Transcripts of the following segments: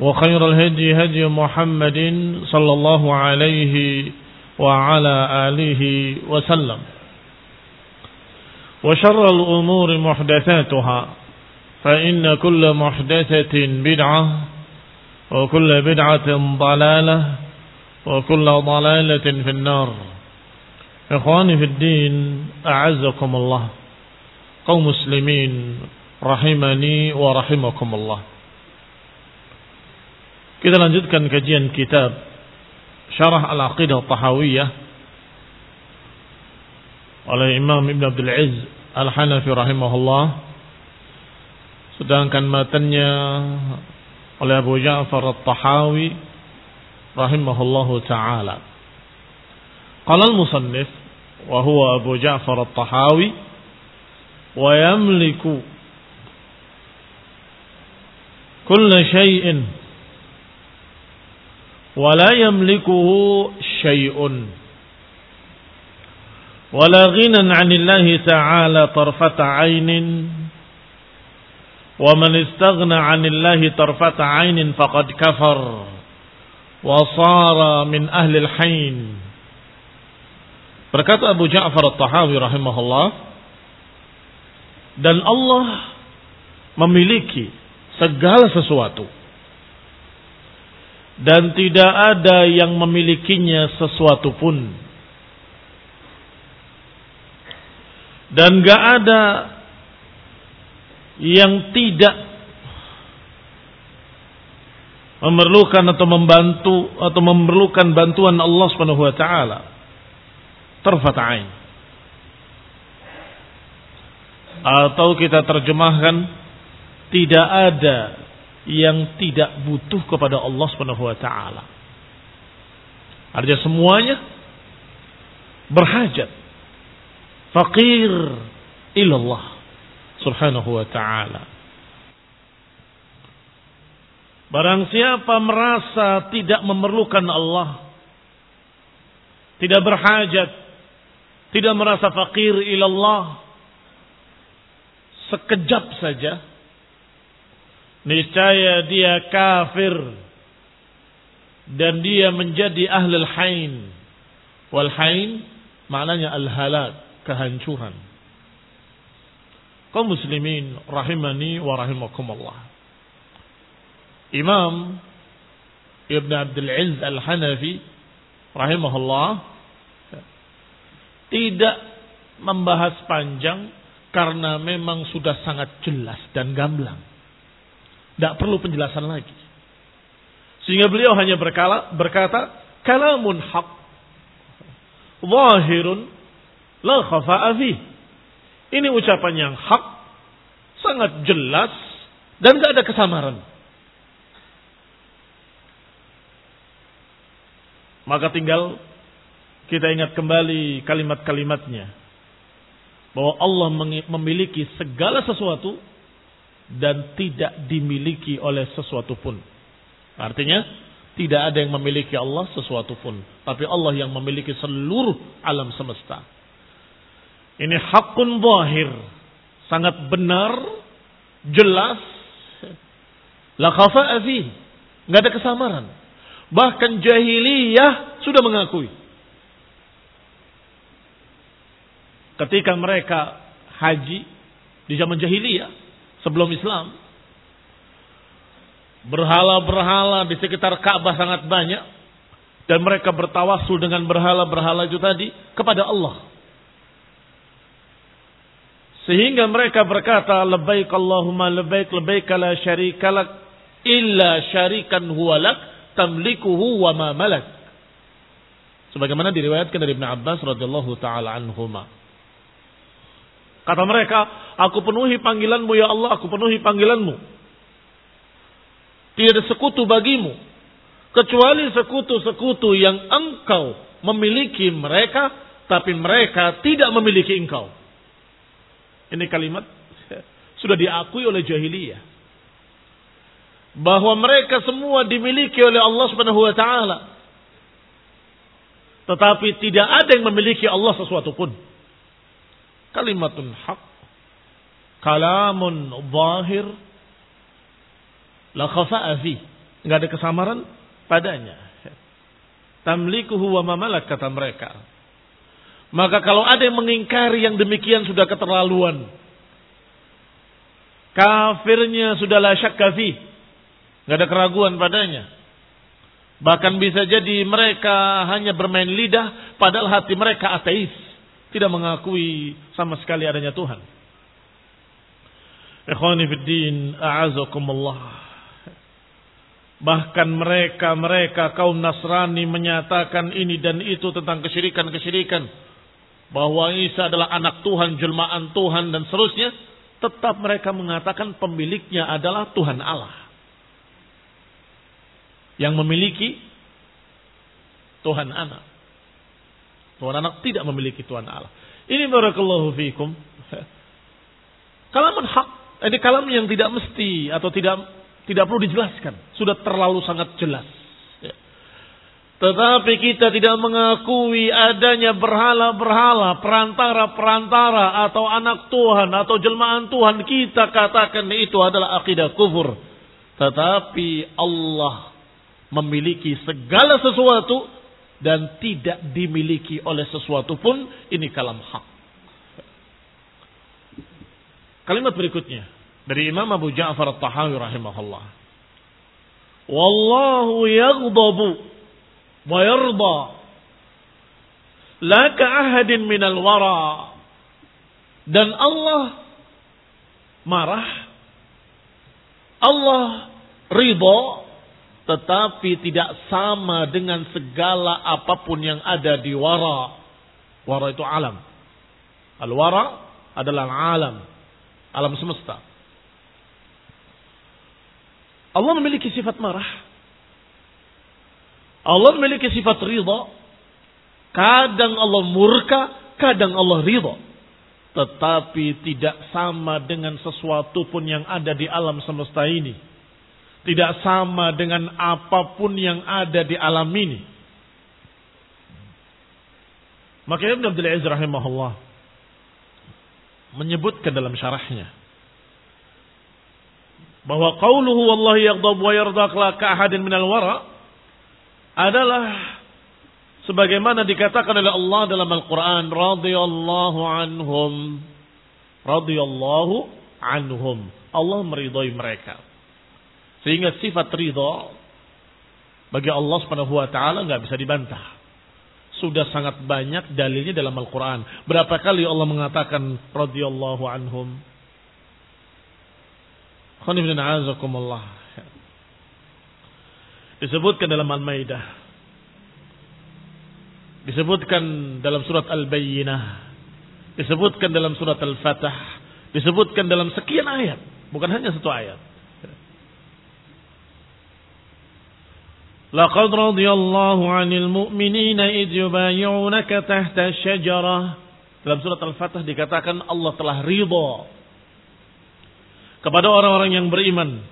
وخير الهدي هدي محمد صلى الله عليه وعلى آله وسلم. وشر الأمور محدثاتها فإن كل محدثة بدعة وكل بدعة ضلالة وكل ضلالة في النار. إخواني في الدين أعزكم الله. قوم مسلمين رحمني ورحمكم الله. Kita lanjutkan kajian kitab Syarah Al-Aqidah Tahawiyah oleh Imam Ibn Abdul Aziz Al-Hanafi rahimahullah. Sedangkan matanya oleh Abu Ja'far At-Tahawi rahimahullahu taala. Qala al-musannif wa huwa Abu Ja'far At-Tahawi wa yamliku kull shay'in ولا يملكه شيء ولا غنى عن الله تعالى طرفة عين ومن استغنى عن الله طرفة عين فقد كفر وصار من أهل الحين Berkata Abu Ja'far At-Tahawi rahimahullah dan Allah memiliki segala sesuatu Dan tidak ada yang memilikinya sesuatu pun. Dan gak ada yang tidak memerlukan atau membantu atau memerlukan bantuan Allah Subhanahu wa taala. Ain. Atau kita terjemahkan tidak ada yang tidak butuh kepada Allah Subhanahu wa taala. Artinya semuanya berhajat. Fakir ilallah Subhanahu wa taala. Barang siapa merasa tidak memerlukan Allah, tidak berhajat, tidak merasa fakir ilallah, sekejap saja niscaya dia kafir dan dia menjadi ahlul hain. Wal hain maknanya al halak, kehancuran. Kaum muslimin rahimani wa rahimakumullah. Imam Ibn Abdul Aziz Al-Hanafi rahimahullah tidak membahas panjang karena memang sudah sangat jelas dan gamblang. Tidak perlu penjelasan lagi. Sehingga beliau hanya berkala, berkata, kalamun haq, wahirun, la khafa'afi. Ini ucapan yang hak, sangat jelas, dan gak ada kesamaran. Maka tinggal kita ingat kembali kalimat-kalimatnya. Bahwa Allah memiliki segala sesuatu dan tidak dimiliki oleh sesuatu pun. Artinya Tidak ada yang memiliki Allah sesuatu pun. Tapi Allah yang memiliki seluruh alam semesta. Ini hakun zahir. Sangat benar. Jelas. La khafa'a. Nggak ada kesamaran. Bahkan jahiliyah sudah mengakui. Ketika mereka haji di zaman jahiliyah sebelum Islam, berhala-berhala di sekitar Ka'bah sangat banyak dan mereka bertawasul dengan berhala-berhala itu tadi kepada Allah. Sehingga mereka berkata, "Labbaik Allahumma labbaik labbaik la syarika lak illa syarikan huwa lak tamlikuhu wa ma malak." Sebagaimana diriwayatkan dari Ibn Abbas radhiyallahu taala anhuma. Kata mereka, aku penuhi panggilanmu ya Allah, aku penuhi panggilanmu. Tidak ada sekutu bagimu. Kecuali sekutu-sekutu yang engkau memiliki mereka, tapi mereka tidak memiliki engkau. Ini kalimat sudah diakui oleh jahiliyah. Bahwa mereka semua dimiliki oleh Allah subhanahu wa ta'ala. Tetapi tidak ada yang memiliki Allah sesuatu pun kalimatun haq. Kalamun zahir. La khafa'a fi. Enggak ada kesamaran padanya. Tamlikuhu wa mamalak kata mereka. Maka kalau ada yang mengingkari yang demikian sudah keterlaluan. Kafirnya sudah la syakka fi. Enggak ada keraguan padanya. Bahkan bisa jadi mereka hanya bermain lidah padahal hati mereka ateis tidak mengakui sama sekali adanya Tuhan. Ikhwani fiddin, a'azakumullah. Bahkan mereka-mereka kaum Nasrani menyatakan ini dan itu tentang kesyirikan-kesyirikan. Bahwa Isa adalah anak Tuhan, jelmaan Tuhan dan seterusnya. Tetap mereka mengatakan pemiliknya adalah Tuhan Allah. Yang memiliki Tuhan anak. Tuhan anak tidak memiliki Tuhan Allah. Ini barakallahu fikum. Kalaman hak. Ini kalam yang tidak mesti atau tidak tidak perlu dijelaskan. Sudah terlalu sangat jelas. Ya. Tetapi kita tidak mengakui adanya berhala-berhala, perantara-perantara atau anak Tuhan atau jelmaan Tuhan. Kita katakan itu adalah akidah kufur. Tetapi Allah memiliki segala sesuatu dan tidak dimiliki oleh sesuatu pun ini kalam hak. Kalimat berikutnya dari Imam Abu Ja'far At-Tahawi rahimahullah. Wallahu yaghdabu wa yarda la ahadin minal wara. Dan Allah marah. Allah ridha tetapi tidak sama dengan segala apa pun yang ada di wara. Wara itu alam. Al-wara adalah alam. Alam semesta. Allah memiliki sifat marah. Allah memiliki sifat ridha. Kadang Allah murka, kadang Allah ridha. Tetapi tidak sama dengan sesuatu pun yang ada di alam semesta ini tidak sama dengan apa pun yang ada di alam ini. Maka Ibn Abdul Aziz rahimahullah menyebutkan dalam syarahnya bahwa qauluhu wallahi yaghdab wa yardaq la ka'ahadin minal wara adalah sebagaimana dikatakan oleh Allah dalam Al-Qur'an radhiyallahu anhum radhiyallahu anhum Allah meridhai mereka sehingga sifat ridho bagi Allah Subhanahu wa taala nggak bisa dibantah. Sudah sangat banyak dalilnya dalam Al-Qur'an. Berapa kali Allah mengatakan radhiyallahu anhum? Disebutkan dalam Al-Maidah. Disebutkan dalam surat Al-Bayyinah. Disebutkan dalam surat Al-Fatah. Disebutkan dalam sekian ayat. Bukan hanya satu ayat. لقد رضي الله عن المؤمنين إذ يبايعونك تحت الشجرة dalam surat Al-Fatah dikatakan Allah telah ridha kepada orang-orang yang beriman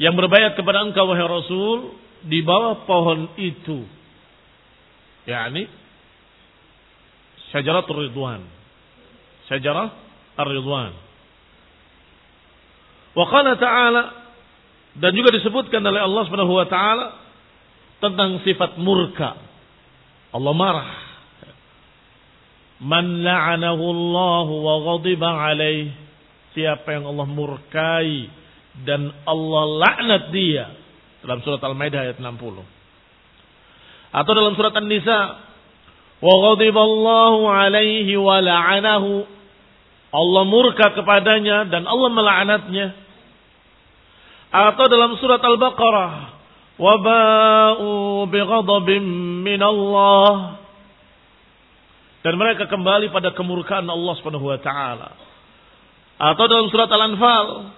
yang berbayat kepada engkau wahai Rasul di bawah pohon itu. yakni syajaratul ridwan. Syajarah ar-ridwan. Wa qala ta'ala dan juga disebutkan oleh Allah Subhanahu wa taala tentang sifat murka. Allah marah. Man la'anahu Allah wa ghadiba alaih. Siapa yang Allah murkai dan Allah laknat dia dalam surat Al-Maidah ayat 60. Atau dalam surat An-Nisa, wa ghadiballahu alaihi wa la'anahu. Allah murka kepadanya dan Allah melaknatnya. Atau dalam surat Al-Baqarah, wa ba'u bighadabin min Allah. Dan mereka kembali pada kemurkaan Allah Subhanahu wa taala. Atau dalam surat Al-Anfal,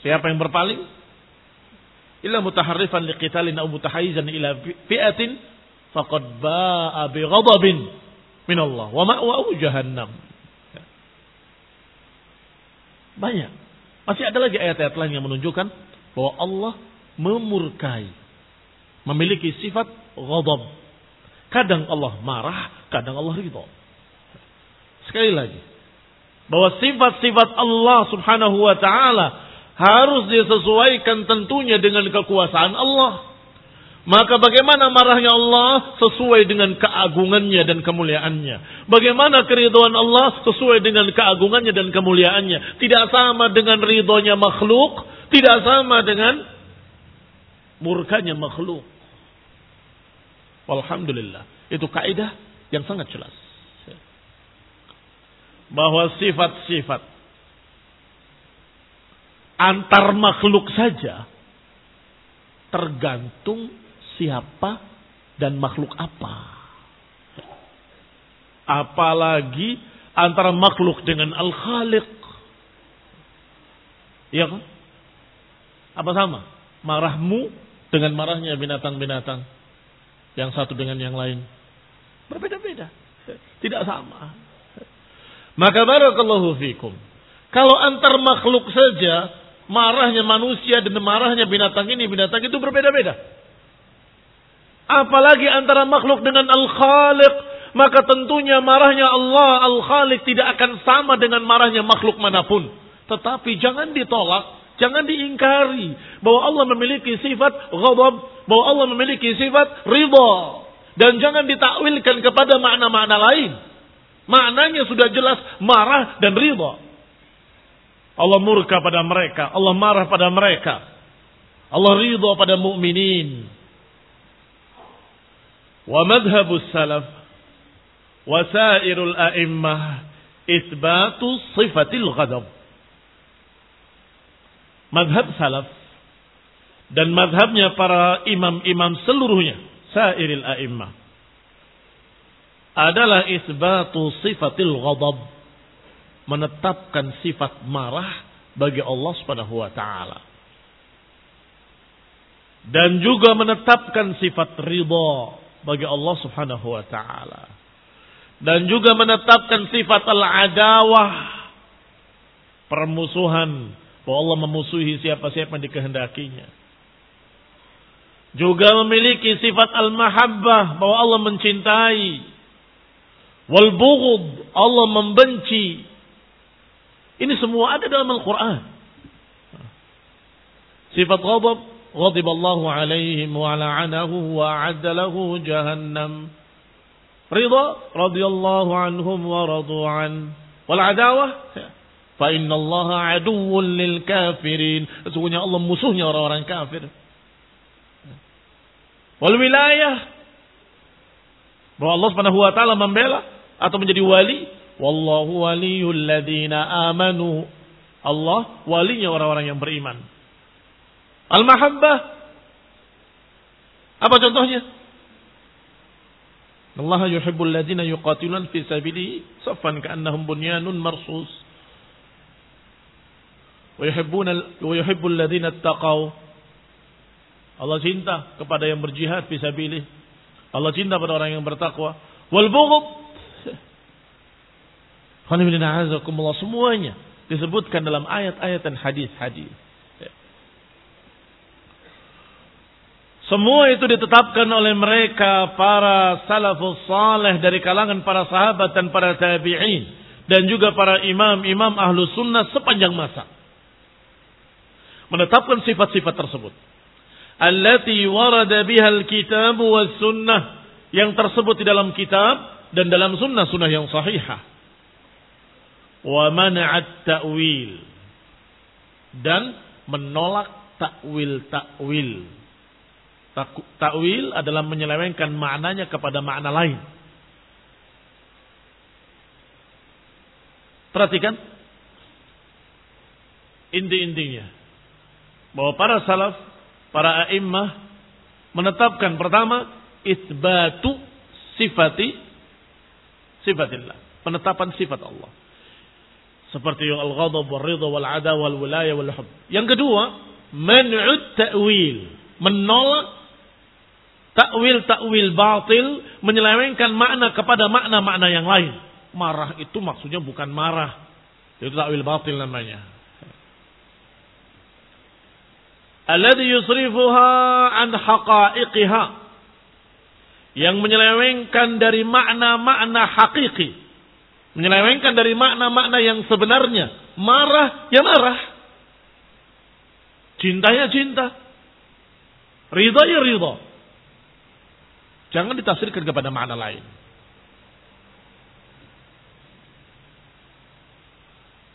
Siapa yang berpaling? Illa mutaharrifan liqitalin aw mutahayyizan ila fi'atin faqad ba'a bi ghadabin min Allah wa ma'wahu jahannam. Banyak. Masih ada lagi ayat-ayat lain yang menunjukkan bahwa Allah memurkai. Memiliki sifat ghadab. Kadang Allah marah, kadang Allah ridha. Sekali lagi. Bahwa sifat-sifat Allah subhanahu wa ta'ala harus disesuaikan tentunya dengan kekuasaan Allah. Maka bagaimana marahnya Allah sesuai dengan keagungannya dan kemuliaannya. Bagaimana keriduan Allah sesuai dengan keagungannya dan kemuliaannya. Tidak sama dengan ridhonya makhluk. Tidak sama dengan murkanya makhluk. Alhamdulillah. Itu kaidah yang sangat jelas. Bahwa sifat-sifat antar makhluk saja tergantung siapa dan makhluk apa. Apalagi antara makhluk dengan Al-Khaliq. Iya kan? Apa sama? Marahmu dengan marahnya binatang-binatang. Yang satu dengan yang lain. Berbeda-beda. Tidak sama. Maka barakallahu fikum. Kalau antar makhluk saja marahnya manusia dan marahnya binatang ini, binatang itu berbeda-beda. Apalagi antara makhluk dengan Al-Khaliq, maka tentunya marahnya Allah Al-Khaliq tidak akan sama dengan marahnya makhluk mana pun. Tetapi jangan ditolak, jangan diingkari bahwa Allah memiliki sifat ghadab, bahwa Allah memiliki sifat ridha. Dan jangan ditakwilkan kepada makna-makna lain. Maknanya sudah jelas marah dan ridha. Allah murka pada mereka, Allah marah pada mereka. Allah ridha pada mukminin. Wa madhhabus salaf wa sairul a'immah itsbatu sifatil ghadab. Madhab salaf dan madhabnya para imam-imam seluruhnya, sairil a'immah adalah isbatu sifatil ghadab menetapkan sifat marah bagi Allah Subhanahu wa taala. Dan juga menetapkan sifat ridha bagi Allah Subhanahu wa taala. Dan juga menetapkan sifat al-adawah permusuhan bahwa Allah memusuhi siapa-siapa yang dikehendakinya. Juga memiliki sifat al-mahabbah bahwa Allah mencintai. Wal bughd Allah membenci ini semua ada dalam Al-Quran. Sifat ghadab, wa a'adda lahu jahannam. Ridha, radiyallahu anhum wa radu an. Wal adawah, fa inna Allah aduwwun lil kafirin. Sesungguhnya Allah musuhnya orang-orang kafir. Bahwa Allah Subhanahu wa taala membela atau menjadi wali Wallahu waliyul ladina amanu. Allah walinya orang-orang yang beriman. Al-mahabbah. Apa contohnya? Allah yuhibbul ladina yuqatilun fi sabilihi saffan ka'annahum bunyanun marsus. Wa yuhibbul ladina taqaw. Allah cinta kepada yang berjihad fi sabilihi. Allah cinta pada orang yang bertakwa. Wal bughd semuanya disebutkan dalam ayat-ayat dan hadis-hadis. Semua itu ditetapkan oleh mereka para salafus saleh dari kalangan para sahabat dan para tabi'in dan juga para imam-imam ahlu sunnah sepanjang masa. Menetapkan sifat-sifat tersebut. Allati warada bihal kitab was sunnah yang tersebut di dalam kitab dan dalam sunnah-sunnah yang sahihah. Wa mana'at ta'wil dan menolak takwil-takwil Takwil adalah menyelewengkan maknanya kepada makna lain. Perhatikan inti-intinya bahwa para salaf, para a'immah menetapkan pertama isbatu sifati sifatillah, penetapan sifat Allah. Seperti al-ghadab wal ridha wal ada wal wilayah wal hub. Yang kedua, man'ud ta'wil, menolak takwil-takwil batil menyelewengkan makna kepada makna-makna yang lain. Marah itu maksudnya bukan marah. Itu takwil batil namanya. Alladhi yusrifuha an haqa'iqiha. Yang menyelewengkan dari makna-makna hakiki. Menyelewengkan dari makna-makna yang sebenarnya. Marah, ya marah. Cinta ya cinta. Ridha ya ridha. Jangan ditafsirkan kepada makna lain.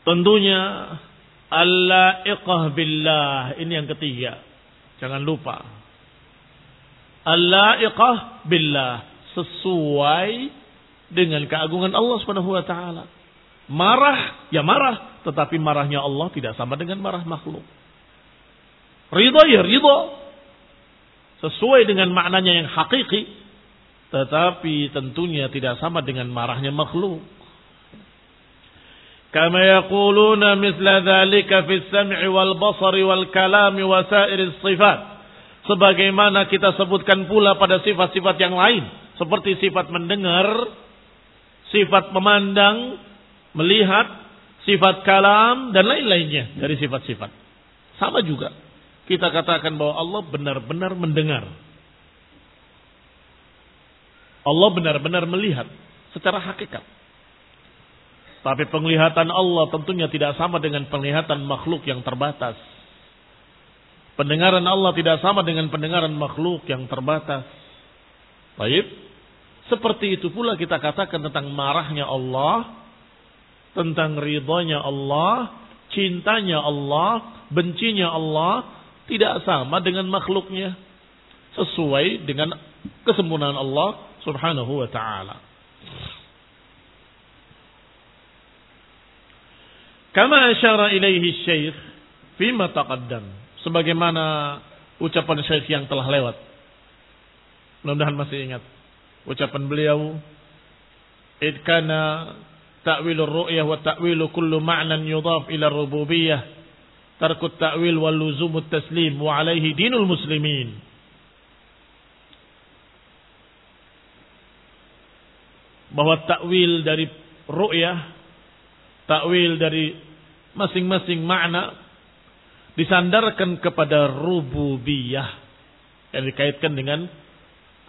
Tentunya Allah iqah billah. Ini yang ketiga. Jangan lupa. Allah iqah billah. Sesuai dengan keagungan Allah subhanahu wa ta'ala. Marah, ya marah. Tetapi marahnya Allah tidak sama dengan marah makhluk. Ridho ya ridho. Sesuai dengan maknanya yang hakiki. Tetapi tentunya tidak sama dengan marahnya makhluk. Kama yaquluna misla dhalika fi sam'i wal basari wal kalami wa sa'iris sifat. Sebagaimana kita sebutkan pula pada sifat-sifat yang lain. Seperti sifat mendengar, sifat memandang, melihat, sifat kalam, dan lain-lainnya dari sifat-sifat. Sama juga. Kita katakan bahwa Allah benar-benar mendengar. Allah benar-benar melihat secara hakikat. Tapi penglihatan Allah tentunya tidak sama dengan penglihatan makhluk yang terbatas. Pendengaran Allah tidak sama dengan pendengaran makhluk yang terbatas. Baik. Seperti itu pula kita katakan tentang marahnya Allah, tentang ridhonya Allah, cintanya Allah, bencinya Allah, tidak sama dengan makhluknya. Sesuai dengan kesempurnaan Allah subhanahu wa ta'ala. Kama asyara ilaihi syekh fima taqaddam. Sebagaimana ucapan syekh yang telah lewat. Mudah-mudahan masih ingat. Ucapan beliau. Id kana ta'wilur ru'yah wa ta'wilu kullu ma'nan yudhaf ila rububiyah. Tarkut ta'wil wal luzumut taslim wa alaihi dinul muslimin. Bahwa takwil dari ru'yah, takwil dari masing-masing makna disandarkan kepada rububiyah yang dikaitkan dengan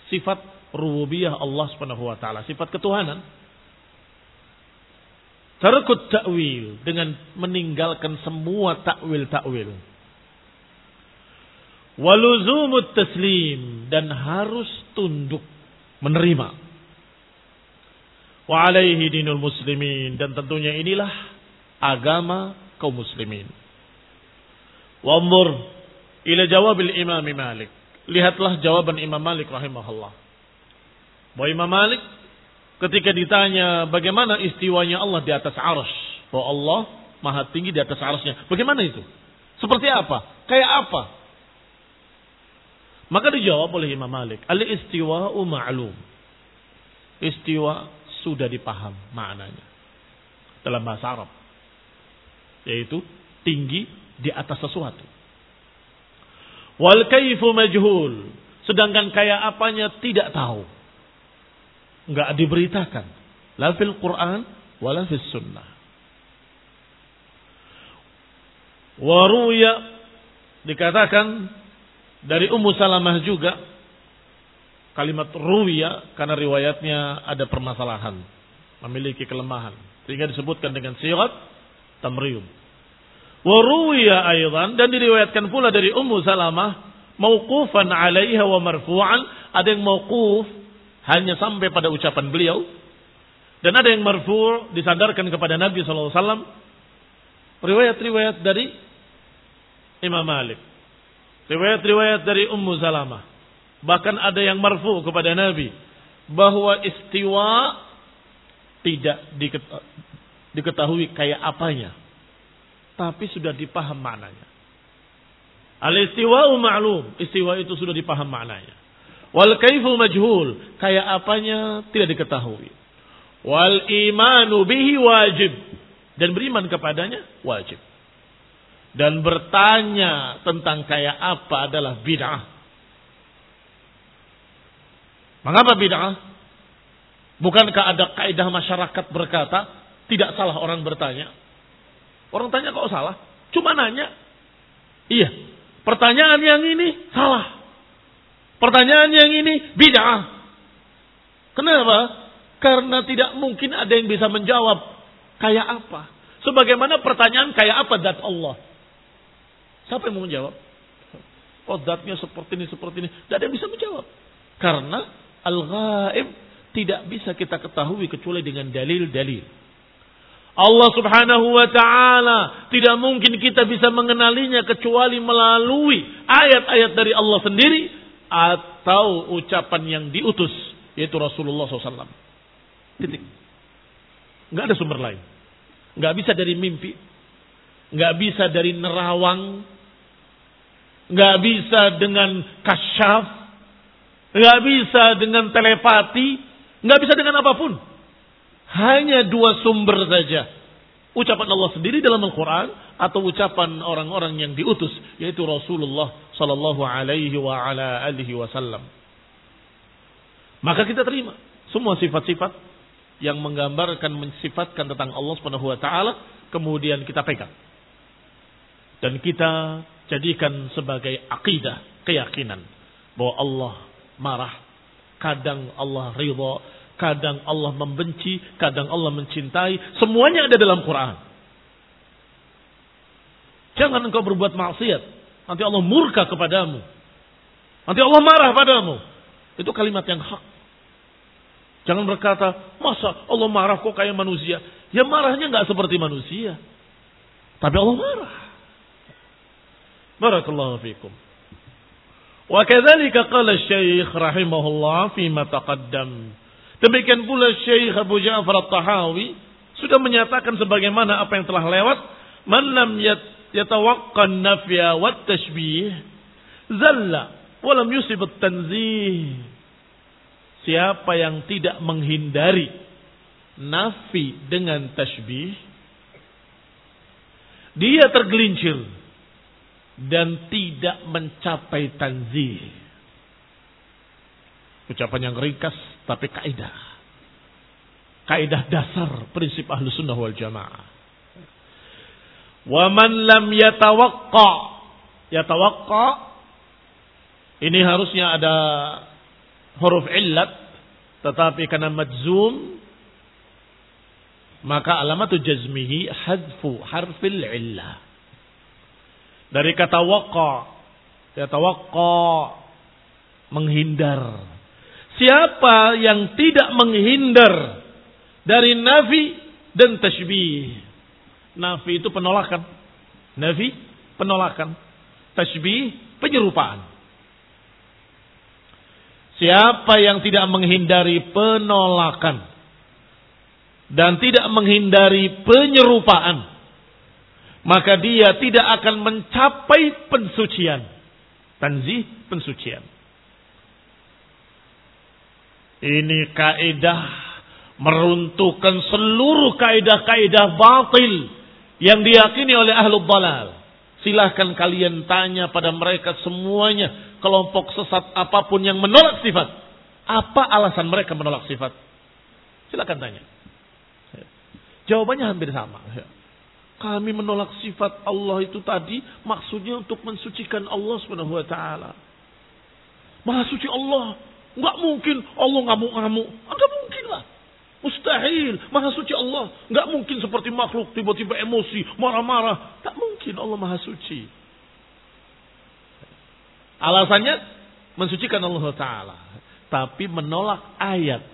sifat rububiyah Allah Subhanahu wa taala, sifat ketuhanan. Terkut takwil dengan meninggalkan semua takwil-takwil. Waluzumut taslim dan harus tunduk menerima Wa alaihi dinul muslimin. Dan tentunya inilah agama kaum muslimin. Wanzur ila jawabil imam Malik. Lihatlah jawaban Imam Malik rahimahullah. Bahwa Imam Malik ketika ditanya bagaimana istiwanya Allah di atas arsh. Bahwa Allah maha tinggi di atas arshnya. Bagaimana itu? Seperti apa? Kayak apa? Maka dijawab oleh Imam Malik. Al-istiwa'u ma'lum. Istiwa sudah dipaham maknanya dalam bahasa Arab. Yaitu tinggi di atas sesuatu. Wal kaifu majhul. Sedangkan kayak apanya tidak tahu. Enggak diberitakan. La fil Quran wala fil sunnah. Waruya dikatakan Dari Ummu Salamah juga kalimat ruwiya karena riwayatnya ada permasalahan, memiliki kelemahan. Sehingga disebutkan dengan sirat tamriyum. Wa ruwiya dan diriwayatkan pula dari Ummu Salamah mauqufan 'alaiha wa marfu'an, ada yang mauquf hanya sampai pada ucapan beliau dan ada yang marfu' disandarkan kepada Nabi sallallahu alaihi. Riwayat-riwayat dari Imam Malik. Riwayat-riwayat dari Ummu Salamah. Bahkan ada yang marfu kepada Nabi bahwa istiwa tidak diketahui kayak apanya, tapi sudah dipaham maknanya. Al-istiwa ma'lum, istiwa itu sudah dipaham maknanya. Wal kaifu majhul, kayak apanya tidak diketahui. Wal imanu bihi wajib dan beriman kepadanya wajib. Dan bertanya tentang kayak apa adalah bid'ah. Mengapa bid'ah? Bukankah ada kaidah masyarakat berkata, tidak salah orang bertanya? Orang tanya kok salah? Cuma nanya. Iya. Pertanyaan yang ini salah. Pertanyaan yang ini bid'ah. Kenapa? Karena tidak mungkin ada yang bisa menjawab kayak apa. Sebagaimana pertanyaan kayak apa dat Allah. Siapa yang mau menjawab? Oh zatnya seperti ini, seperti ini. Tidak ada yang bisa menjawab. Karena al-ghaib tidak bisa kita ketahui kecuali dengan dalil-dalil. Allah subhanahu wa ta'ala tidak mungkin kita bisa mengenalinya kecuali melalui ayat-ayat dari Allah sendiri atau ucapan yang diutus yaitu Rasulullah SAW. Titik. Ada sumber lain. Nggak bisa dari mimpi. Nggak bisa dari nerawang. Nggak bisa dengan kasyaf nggak bisa dengan telepati, nggak bisa dengan apa pun. Hanya dua sumber saja. Ucapan Allah sendiri dalam Al-Quran atau ucapan orang-orang yang diutus yaitu Rasulullah Sallallahu Alaihi wa ala alihi Wasallam. Maka kita terima semua sifat-sifat yang menggambarkan mensifatkan tentang Allah Subhanahu wa taala kemudian kita pegang dan kita jadikan sebagai akidah keyakinan bahwa Allah marah, kadang Allah ridha, kadang Allah membenci, kadang Allah mencintai, semuanya ada dalam Quran. Jangan engkau berbuat maksiat, nanti Allah murka kepadamu. Nanti Allah marah padamu. Itu kalimat yang hak. Jangan berkata, masa Allah marah kok kayak manusia? Ya marahnya nggak seperti manusia. Tapi Allah marah. Barakallahu fiikum. وكذلك قال الشيخ رحمه الله فيما تقدم Demikian pula Syekh Abu Ja'far At-Tahawi sudah menyatakan sebagaimana apa yang telah lewat, man lam yatawaqqan nafya wat tashbih zalla wa lam yusib tanzih Siapa yang tidak menghindari nafi dengan tashbih dia tergelincir dan tidak mencapai tanzih. Ucapan yang ringkas tapi kaidah. Kaidah dasar prinsip ahlu sunnah wal jamaah. Wa man lam yatawakka. Yatawakka. Ini harusnya ada huruf illat. Tetapi karena majzum. Maka alamatu jazmihi hadfu harfil illah dari kata waqa. Kata waqa menghindar. Siapa yang tidak menghindar dari nafi dan tashbih. Nafi itu penolakan. Nafi penolakan. Tashbih penyerupaan. Siapa yang tidak menghindari penolakan dan tidak menghindari penyerupaan maka dia tidak akan mencapai pensucian. Tanzih pensucian. Ini kaidah meruntuhkan seluruh kaidah-kaidah batil yang diyakini oleh ahlu balal. Silahkan kalian tanya pada mereka semuanya kelompok sesat apa pun yang menolak sifat. Apa alasan mereka menolak sifat? Silahkan tanya. Jawabannya hampir sama. Kami menolak sifat Allah itu tadi maksudnya untuk mensucikan Allah Subhanahu wa taala. Maha suci Allah. Nggak mungkin Allah ngamuk-ngamuk. Nggak mungkin lah. Mustahil. Maha suci Allah. Nggak mungkin seperti makhluk tiba-tiba emosi, marah-marah. Tak mungkin Allah maha suci. Alasannya mensucikan Allah Ta'ala. Tapi menolak ayat.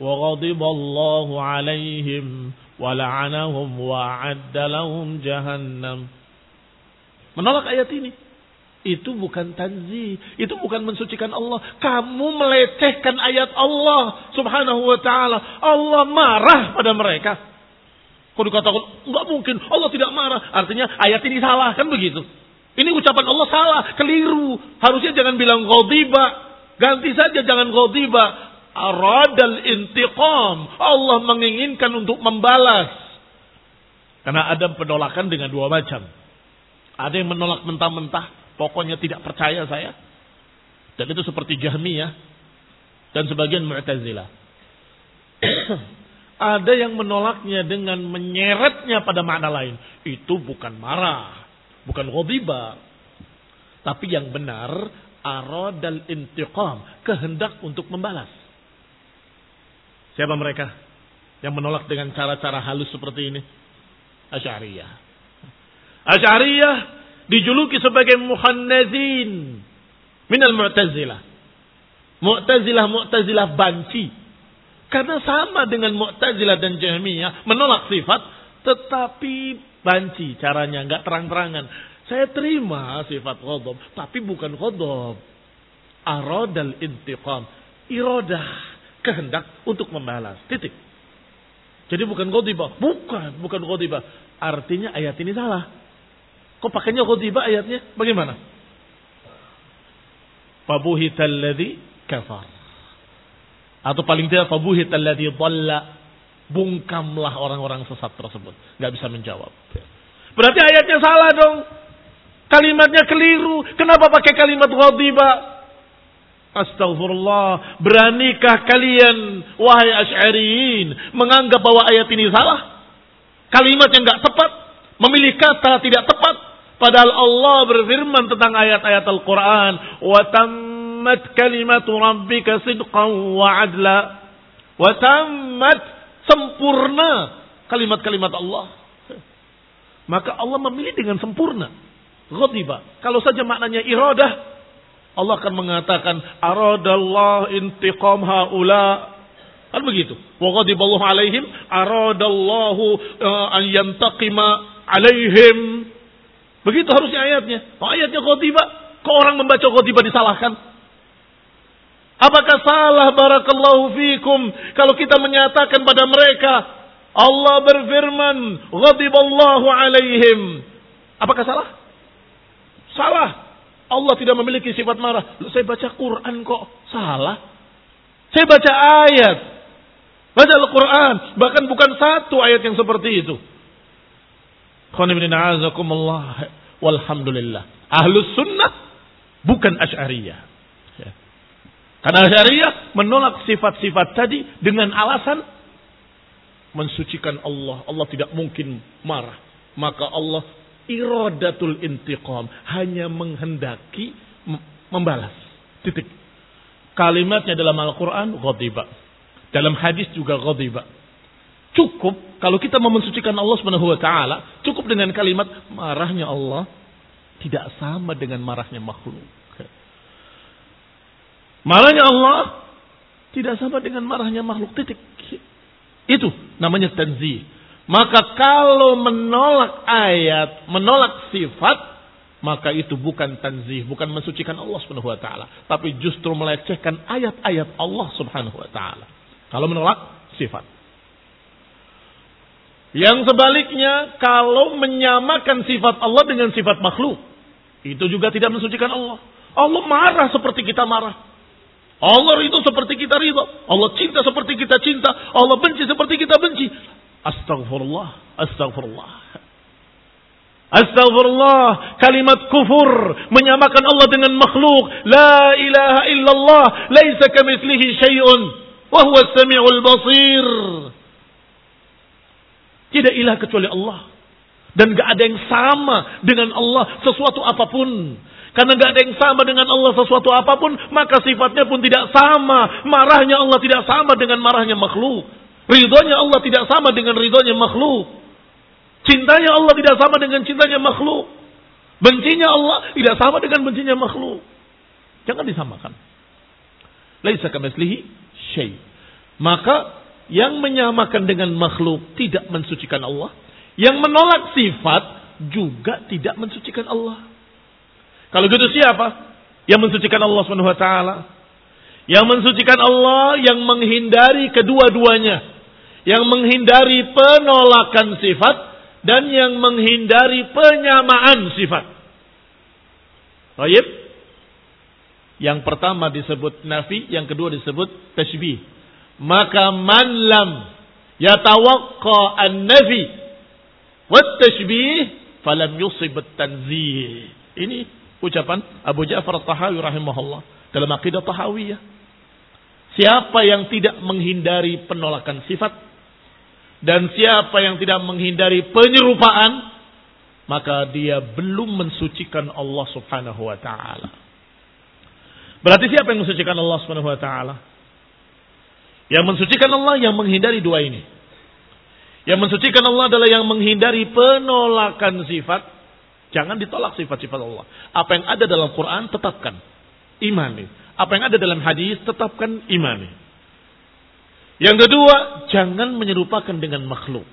Wa ghadiballahu alaihim la'anahum wa lahum jahannam. Menolak ayat ini. Itu bukan tanzih. Itu bukan mensucikan Allah. Kamu melecehkan ayat Allah subhanahu wa ta'ala. Allah marah pada mereka. Kau dikatakan, enggak mungkin. Allah tidak marah. Artinya ayat ini salah. Kan begitu. Ini ucapan Allah salah. Keliru. Harusnya jangan bilang ghadiba. Ganti saja jangan ghadiba. Aradal intiqam. Allah menginginkan untuk membalas. Karena ada penolakan dengan dua macam. Ada yang menolak mentah-mentah Pokoknya tidak percaya saya. Dan itu seperti Jahmiyah dan sebagian Mu'tazilah. Ada yang menolaknya dengan menyeretnya pada makna lain. Itu bukan marah, bukan ghadiba. Tapi yang benar aradal intiqam, kehendak untuk membalas. Siapa mereka yang menolak dengan cara-cara halus seperti ini? Asy'ariyah. Asy'ariyah dijuluki sebagai muhannazin minal mu'tazilah. Mu'tazilah Mu'tazilah banci. Karena sama dengan Mu'tazilah dan Jahmiyah menolak sifat tetapi banci caranya nggak terang-terangan. Saya terima sifat ghadab, tapi bukan ghadab. Aradal intiqam, iradah, kehendak untuk membalas. Titik. Jadi bukan ghadibah, bukan, bukan ghadibah. Artinya ayat ini salah. Kok pakainya ghadiba ayatnya? Bagaimana? Fabuhital ladzi kafar. Atau paling tidak fabuhital ladzi dhalla. Bungkamlah orang-orang sesat tersebut. Gak bisa menjawab. Berarti ayatnya salah dong. Kalimatnya keliru. Kenapa pakai kalimat ghadiba? Astagfirullah, beranikah kalian wahai asyariin, menganggap bahwa ayat ini salah? Kalimat yang enggak tepat, memilih kata tidak tepat, padahal Allah berfirman tentang ayat-ayat Al-Qur'an, "Wa tammat kalimatu rabbika sidqan wa adla." Wa sempurna kalimat-kalimat Allah. Maka Allah memilih dengan sempurna. Ghadiba. Kalau saja maknanya iradah, Allah akan mengatakan. Aradallah intiqam haula. Kan begitu. Wa ghadiballahu alaihim. Aradallahu uh, an yantaqima alaihim. Begitu harusnya ayatnya. Oh, ayatnya khotibah. Kok orang membaca khotibah disalahkan? Apakah salah barakallahu fikum kalau kita menyatakan pada mereka Allah berfirman ghadiballahu alaihim. Apakah salah? Salah. Allah tidak memiliki sifat marah. Loh, saya baca Quran kok salah? Saya baca ayat. Baca Al-Quran. Bahkan bukan satu ayat yang seperti itu. Walhamdulillah. Ahlus sunnah bukan asyariyah. Ya. Karena asyariyah menolak sifat-sifat tadi dengan alasan mensucikan Allah. Allah tidak mungkin marah. Maka Allah iradatul intiqam. Hanya menghendaki membalas. Titik. Kalimatnya dalam Al-Quran, ghadiba. Dalam hadis juga ghadiba. Cukup kalau kita mau mensucikan Allah taala, cukup dengan kalimat marahnya Allah tidak sama dengan marahnya makhluk. Marahnya Allah tidak sama dengan marahnya makhluk titik. Itu namanya tanzih. Maka kalau menolak ayat, menolak sifat, maka itu bukan tanzih, bukan mensucikan Allah Subhanahu wa taala, tapi justru melecehkan ayat-ayat Allah Subhanahu wa taala. Kalau menolak sifat. Yang sebaliknya, kalau menyamakan sifat Allah dengan sifat makhluk, itu juga tidak mensucikan Allah. Allah marah seperti kita marah. Allah itu seperti kita ridho. Allah cinta seperti kita cinta. Allah benci seperti kita benci. Astagfirullah. Astagfirullah. Astagfirullah. Kalimat kufur. Menyamakan Allah dengan makhluk. La ilaha illallah. Laisa kamithlihi syai'un. Wahuwa sami'ul basir. Tidak ilah kecuali Allah. Dan gak ada yang sama dengan Allah sesuatu apa pun. Karena nggak ada yang sama dengan Allah sesuatu apa pun, maka sifatnya pun tidak sama. Marahnya Allah tidak sama dengan marahnya makhluk. Ridhonya Allah tidak sama dengan ridhonya makhluk. Cintanya Allah tidak sama dengan cintanya makhluk. Bencinya Allah tidak sama dengan bencinya makhluk. Jangan disamakan. Laisa kamitslihi syai. Maka yang menyamakan dengan makhluk tidak mensucikan Allah. Yang menolak sifat juga tidak mensucikan Allah. Kalau gitu siapa? Yang mensucikan Allah taala. Yang mensucikan Allah yang menghindari kedua-duanya. Yang menghindari penolakan sifat dan yang menghindari penyamaan sifat. Baik. Yang pertama disebut nafi, yang kedua disebut tashbih. Maka man lam yatawaqqa an-nafi wat tashbih falam yusib at-tanzih. Ini ucapan Abu Ja'far Tahawi rahimahullah dalam akidah Tahawiyah. Siapa yang tidak menghindari penolakan sifat dan siapa yang tidak menghindari penyerupaan maka dia belum mensucikan Allah Subhanahu wa taala. Berarti siapa yang mensucikan Allah Subhanahu wa taala? Yang mensucikan Allah yang menghindari dua ini. Yang mensucikan Allah adalah yang menghindari penolakan sifat Jangan ditolak sifat-sifat Allah. Apa yang ada dalam Quran tetapkan. Imani. Apa yang ada dalam hadis tetapkan imani. Yang kedua, jangan menyerupakan dengan makhluk.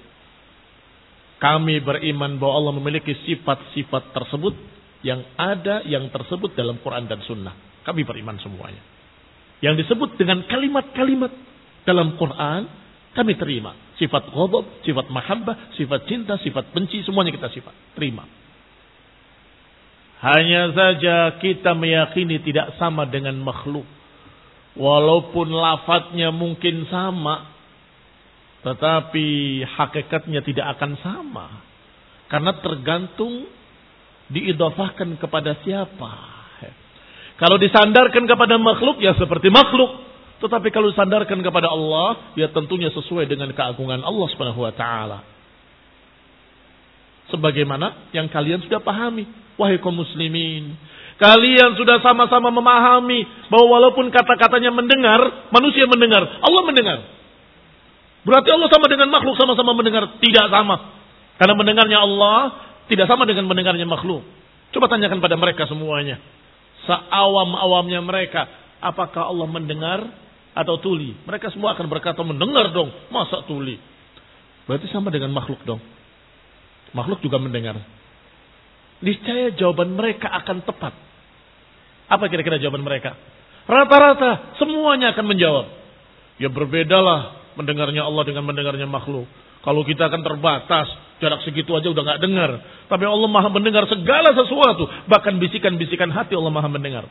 Kami beriman bahwa Allah memiliki sifat-sifat tersebut yang ada yang tersebut dalam Quran dan Sunnah. Kami beriman semuanya. Yang disebut dengan kalimat-kalimat dalam Quran, kami terima. Sifat ghadab, sifat mahabbah, sifat cinta, sifat benci, semuanya kita sifat. Terima. Hanya saja kita meyakini tidak sama dengan makhluk. Walaupun lafadznya mungkin sama. Tetapi hakikatnya tidak akan sama. Karena tergantung diidofahkan kepada siapa. Kalau disandarkan kepada makhluk ya seperti makhluk. Tetapi kalau disandarkan kepada Allah ya tentunya sesuai dengan keagungan Allah taala. Sebagaimana yang kalian sudah pahami Wahai kaum muslimin, kalian sudah sama-sama memahami bahwa walaupun kata-katanya mendengar, manusia mendengar, Allah mendengar. Berarti Allah sama dengan makhluk sama-sama mendengar, tidak sama. Karena mendengarnya Allah tidak sama dengan mendengarnya makhluk. Coba tanyakan pada mereka semuanya. Seawam-awamnya mereka, apakah Allah mendengar atau tuli? Mereka semua akan berkata mendengar dong, masa tuli? Berarti sama dengan makhluk dong. Makhluk juga mendengar niscaya jawaban mereka akan tepat. Apa kira-kira jawaban mereka? Rata-rata semuanya akan menjawab. Ya berbedalah mendengarnya Allah dengan mendengarnya makhluk. Kalau kita akan terbatas, jarak segitu aja udah nggak dengar. Tapi Allah maha mendengar segala sesuatu. Bahkan bisikan-bisikan hati Allah maha mendengar.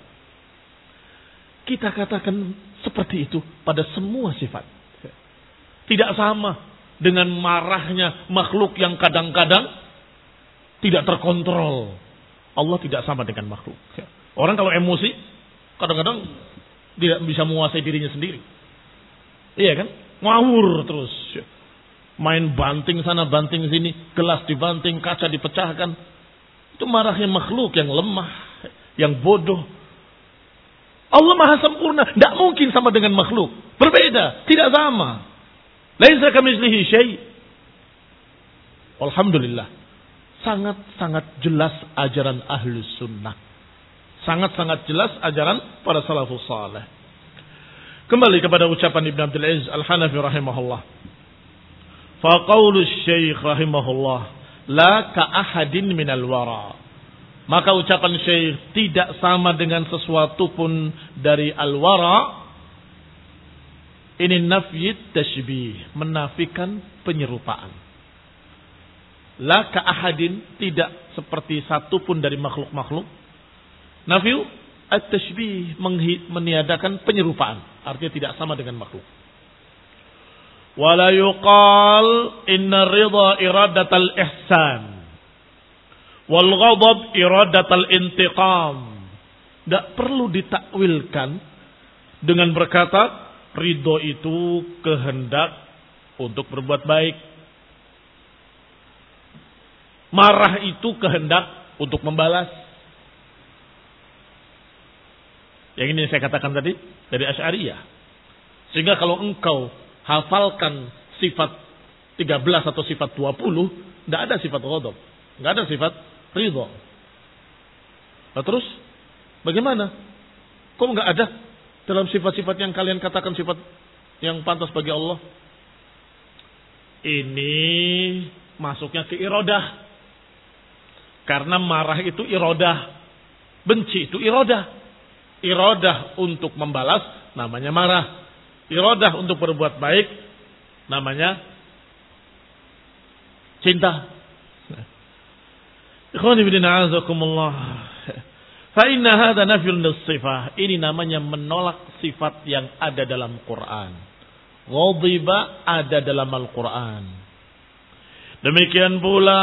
Kita katakan seperti itu pada semua sifat. Tidak sama dengan marahnya makhluk yang kadang-kadang tidak terkontrol. Allah tidak sama dengan makhluk. Orang kalau emosi, kadang-kadang tidak bisa menguasai dirinya sendiri. Iya kan? Ngawur terus. Main banting sana, banting sini, gelas dibanting, kaca dipecahkan. Itu marahnya makhluk yang lemah, yang bodoh. Allah maha sempurna. Tidak mungkin sama dengan makhluk. Berbeda. Tidak sama. Laisa kamizlihi syai. Alhamdulillah sangat-sangat jelas ajaran ahlus sunnah. Sangat-sangat jelas ajaran para salafus salih. Kembali kepada ucapan Ibn Abdul Aziz Al-Hanafi rahimahullah. Faqaulu syekh rahimahullah. La ka'ahadin minal wara. Maka ucapan syekh tidak sama dengan sesuatu pun dari al-wara. Ini nafyid tashbih. Menafikan penyerupaan. La ahadin tidak seperti satu pun dari makhluk-makhluk. Nafiu at-tashbih meniadakan penyerupaan. Artinya tidak sama dengan makhluk. Wala yuqal inna ridha iradatal ihsan. Wal ghadab iradatal intiqam. Tidak perlu ditakwilkan dengan berkata ridho itu kehendak untuk berbuat baik Marah itu kehendak untuk membalas. Yang ini saya katakan tadi dari Asy'ariyah. Sehingga kalau engkau hafalkan sifat 13 atau sifat 20, tidak ada sifat ghadab. Tidak ada sifat ridho. Nah, terus bagaimana? Kok nggak ada dalam sifat-sifat yang kalian katakan sifat yang pantas bagi Allah? Ini masuknya ke irodah. Karena marah itu irodah. Benci itu irodah. Irodah untuk membalas namanya marah. Irodah untuk berbuat baik namanya cinta. Ini namanya menolak sifat yang ada dalam Quran. Ghadiba ada dalam Al-Quran. Demikian pula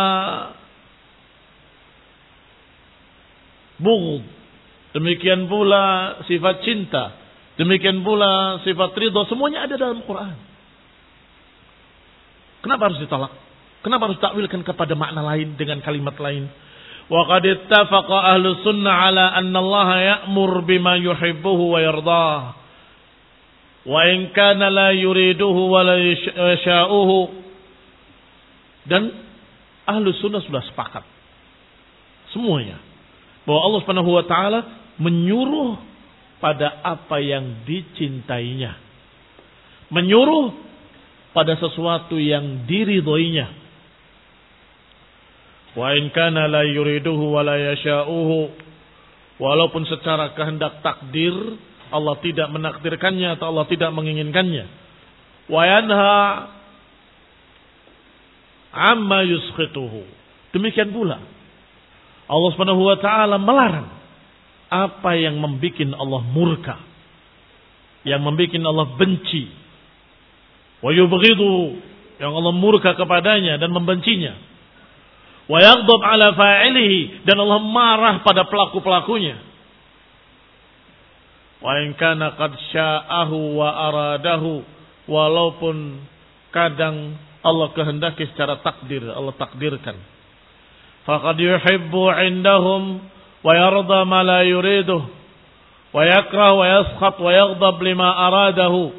bughd. Demikian pula sifat cinta. Demikian pula sifat ridho. Semuanya ada dalam Quran. Kenapa harus ditolak? Kenapa harus takwilkan kepada makna lain dengan kalimat lain? Wa qad ittafaqa ahlu sunnah ala anna Allah ya'mur bima yuhibbuhu wa yardah. Wa in kana la yuriduhu wa la yasha'uhu. Dan ahlu sunnah sudah sepakat. Semuanya bahwa Allah Subhanahu wa taala menyuruh pada apa yang dicintainya menyuruh pada sesuatu yang diridhoinya Wa in kana la yuriduhu wa la yasha'uhu. Walaupun secara kehendak takdir Allah tidak menakdirkannya atau Allah tidak menginginkannya. Wa yanha amma yuskhituhu. Demikian pula Allah taala melarang apa yang membuat Allah murka. Yang membuat Allah benci. Wa yubghidu yang Allah murka kepadanya dan membencinya wa yaghdab ala fa'ilihi dan Allah marah pada pelaku-pelakunya. Wa in kana qad sya'ahu wa aradahu walaupun kadang Allah kehendaki secara takdir, Allah takdirkan. Faqad yuhibbu indahum yuriduh wa yakrah wa yaskhat wa yaghdab lima aradahu.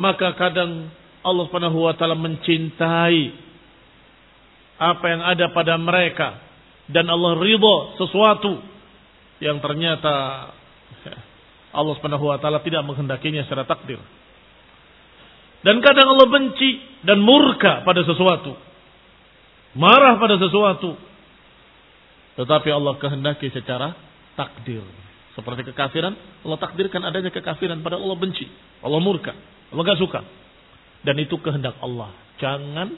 Maka kadang Allah Subhanahu wa taala mencintai apa yang ada pada mereka dan Allah ridho sesuatu yang ternyata Allah Subhanahu wa taala tidak menghendakinya secara takdir. Dan kadang Allah benci dan murka pada sesuatu. Marah pada sesuatu. Tetapi Allah kehendaki secara takdir. Seperti kekafiran, Allah takdirkan adanya kekafiran pada Allah benci. Allah murka. Allah gak suka. Dan itu kehendak Allah. Jangan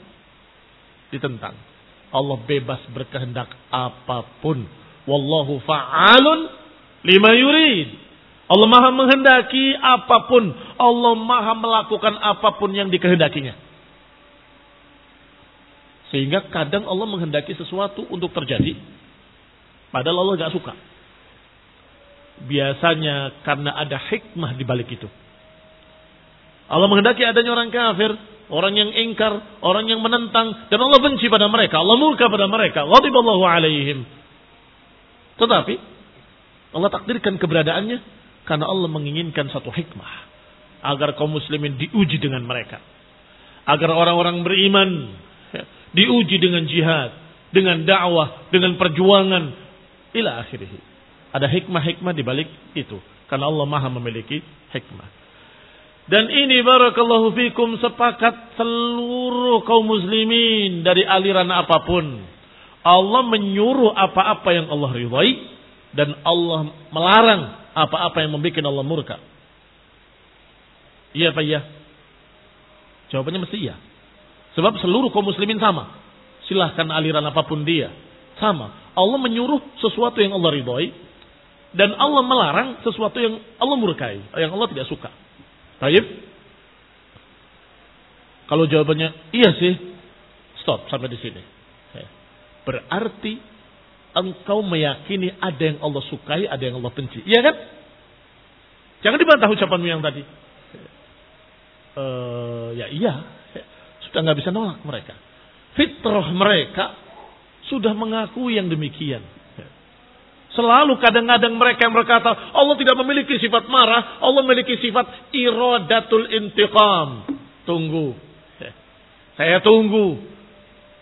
ditentang. Allah bebas berkehendak apa pun. Wallahu fa'alun lima yurid. Allah maha menghendaki apa pun. Allah maha melakukan apa pun yang dikehendakinya. Sehingga kadang Allah menghendaki sesuatu untuk terjadi. Padahal Allah gak suka. Biasanya karena ada hikmah di balik itu. Allah menghendaki adanya orang kafir orang yang ingkar, orang yang menentang dan Allah benci pada mereka, Allah murka pada mereka. Ghadiballahu alaihim. Tetapi Allah takdirkan keberadaannya karena Allah menginginkan satu hikmah agar kaum muslimin diuji dengan mereka. Agar orang-orang beriman ya, diuji dengan jihad, dengan dakwah, dengan perjuangan ila akhirih. Ada hikmah-hikmah di balik itu karena Allah Maha memiliki hikmah. Dan ini barakallahu fikum sepakat seluruh kaum muslimin dari aliran apa pun. Allah menyuruh apa-apa yang Allah ridhai dan Allah melarang apa-apa yang membuat Allah murka. Iya Pak ya? Jawabannya mesti iya. Sebab seluruh kaum muslimin sama. Silahkan aliran apa pun dia. Sama. Allah menyuruh sesuatu yang Allah ridhai dan Allah melarang sesuatu yang Allah murkai, yang Allah tidak suka. Taib? Kalau jawabannya iya sih, stop sampai di sini. Berarti engkau meyakini ada yang Allah sukai, ada yang Allah benci. Iya kan? Jangan dibantah ucapanmu yang tadi. Uh, ya iya, sudah nggak bisa nolak mereka. Fitrah mereka sudah mengakui yang demikian. Selalu kadang-kadang mereka berkata, Allah tidak memiliki sifat marah, Allah memiliki sifat iradatul intiqam. Tunggu. Saya tunggu.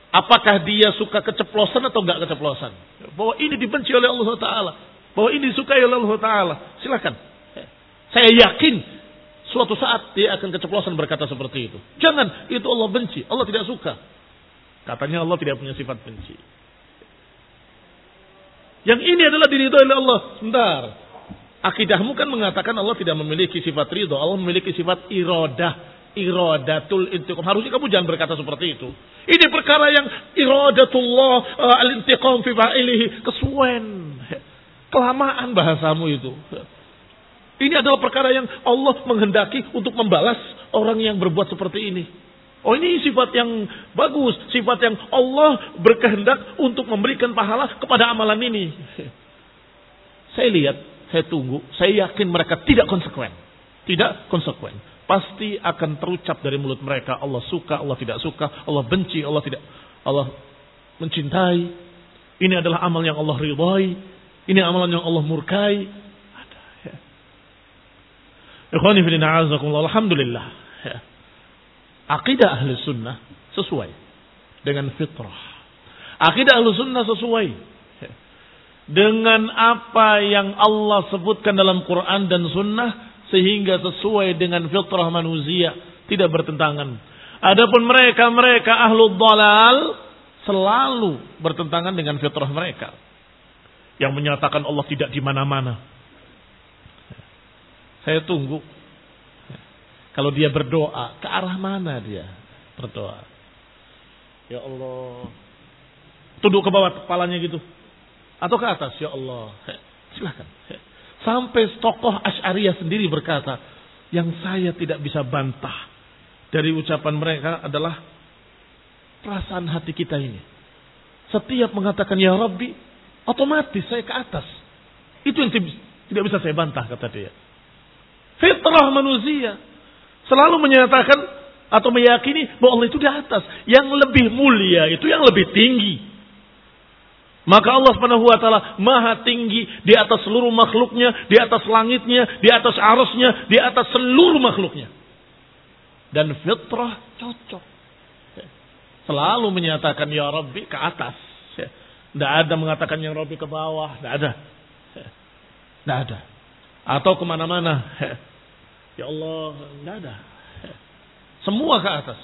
Apakah dia suka keceplosan atau enggak keceplosan? Bahwa ini dibenci oleh Allah Ta'ala. Bahwa ini disukai oleh Allah Ta'ala. Silakan. Saya yakin suatu saat dia akan keceplosan berkata seperti itu. Jangan, itu Allah benci. Allah tidak suka. Katanya Allah tidak punya sifat benci. Yang ini adalah diridhoi oleh Allah. Sebentar. Akidahmu kan mengatakan Allah tidak memiliki sifat ridho. Allah memiliki sifat iradah. Iradatul intiqam. Harusnya kamu jangan berkata seperti itu. Ini perkara yang iradatullah uh, al-intiqam fi fa'ilihi. Kesuwen. Kelamaan bahasamu itu. Ini adalah perkara yang Allah menghendaki untuk membalas orang yang berbuat seperti ini. Oh ini sifat yang bagus, sifat yang Allah berkehendak untuk memberikan pahala kepada amalan ini. Saya lihat, saya tunggu, saya yakin mereka tidak konsekuen. Tidak konsekuen. Pasti akan terucap dari mulut mereka Allah suka, Allah tidak suka, Allah benci, Allah tidak Allah mencintai. Ini adalah amal yang Allah ridhai. Ini amalan yang Allah murkai. Ada ya. Alhamdulillah. Ya Akidah ahli sunnah sesuai dengan fitrah. Akidah ahli sunnah sesuai dengan apa yang Allah sebutkan dalam Quran dan sunnah sehingga sesuai dengan fitrah manusia tidak bertentangan. Adapun mereka-mereka ahlu dalal selalu bertentangan dengan fitrah mereka yang menyatakan Allah tidak di mana-mana. Saya tunggu kalau dia berdoa, ke arah mana dia berdoa? Ya Allah. Tunduk ke bawah kepalanya gitu. Atau ke atas, ya Allah. Silahkan. Sampai tokoh Ash'ariyah sendiri berkata, yang saya tidak bisa bantah dari ucapan mereka adalah perasaan hati kita ini. Setiap mengatakan ya Rabbi, otomatis saya ke atas. Itu yang tidak bisa saya bantah kata dia. Fitrah manusia selalu menyatakan atau meyakini bahwa Allah itu di atas. Yang lebih mulia itu yang lebih tinggi. Maka Allah Subhanahu wa taala maha tinggi di atas seluruh makhluknya, di atas langitnya, di atas arusnya, di atas seluruh makhluknya. Dan fitrah cocok. Selalu menyatakan ya Rabbi ke atas. Tidak ada mengatakan ya Rabbi ke bawah. Tidak ada. Tidak ada. Atau ke mana-mana. Ya Allah, tidak ada. Semua ke atas.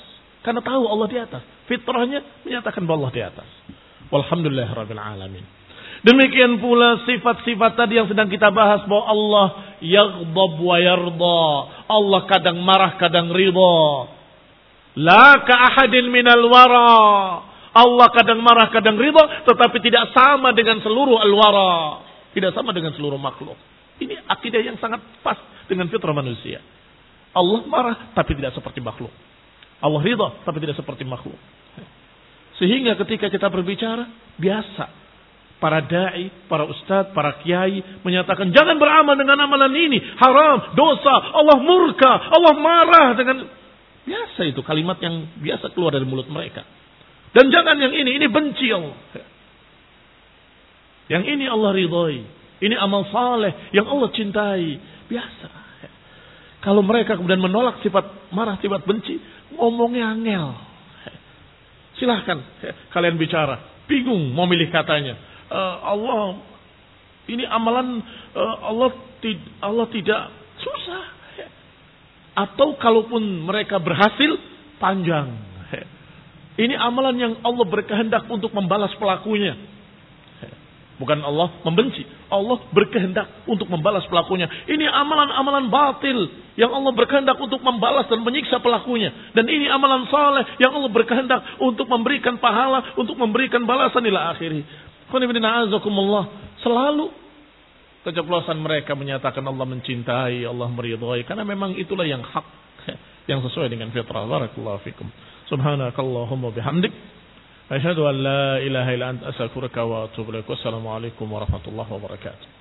Karena tahu Allah di atas. Fitrahnya menyatakan bahwa Allah di atas. Walhamdulillah Rabbil Alamin. Demikian pula sifat-sifat tadi yang sedang kita bahas bahwa Allah yaghdab wa yarda. Allah kadang marah, kadang ridha. La ka ahadin minal wara. Allah kadang marah, kadang ridha, tetapi tidak sama dengan seluruh al-wara. Tidak sama dengan seluruh makhluk. Ini akidah yang sangat pas dengan fitrah manusia. Allah marah tapi tidak seperti makhluk. Allah ridha tapi tidak seperti makhluk. Sehingga ketika kita berbicara biasa para dai, para ustadz, para kiai menyatakan jangan beramal dengan amalan ini, haram, dosa, Allah murka, Allah marah dengan biasa itu kalimat yang biasa keluar dari mulut mereka. Dan jangan yang ini, ini benci Allah. Yang ini Allah ridhoi. Ini amal saleh yang Allah cintai. Biasa. Kalau mereka kemudian menolak sifat marah, sifat benci, ngomongnya angel. Silahkan kalian bicara. Bingung mau milih katanya. Uh, Allah, ini amalan uh, Allah, Allah tidak susah. Atau kalaupun mereka berhasil, panjang. Ini amalan yang Allah berkehendak untuk membalas pelakunya. Bukan Allah membenci. Allah berkehendak untuk membalas pelakunya. Ini amalan-amalan batil yang Allah berkehendak untuk membalas dan menyiksa pelakunya. Dan ini amalan saleh yang Allah berkehendak untuk memberikan pahala, untuk memberikan balasan ila akhiri. Selalu keceplosan mereka menyatakan Allah mencintai, Allah meridhai. Karena memang itulah yang hak. Yang sesuai dengan fitrah. Barakallahu fikum. Subhanakallahumma bihamdik. أشهد أن لا إله إلا أنت أستغفرك وأتوب إليك. والسلام عليكم ورحمة الله وبركاته.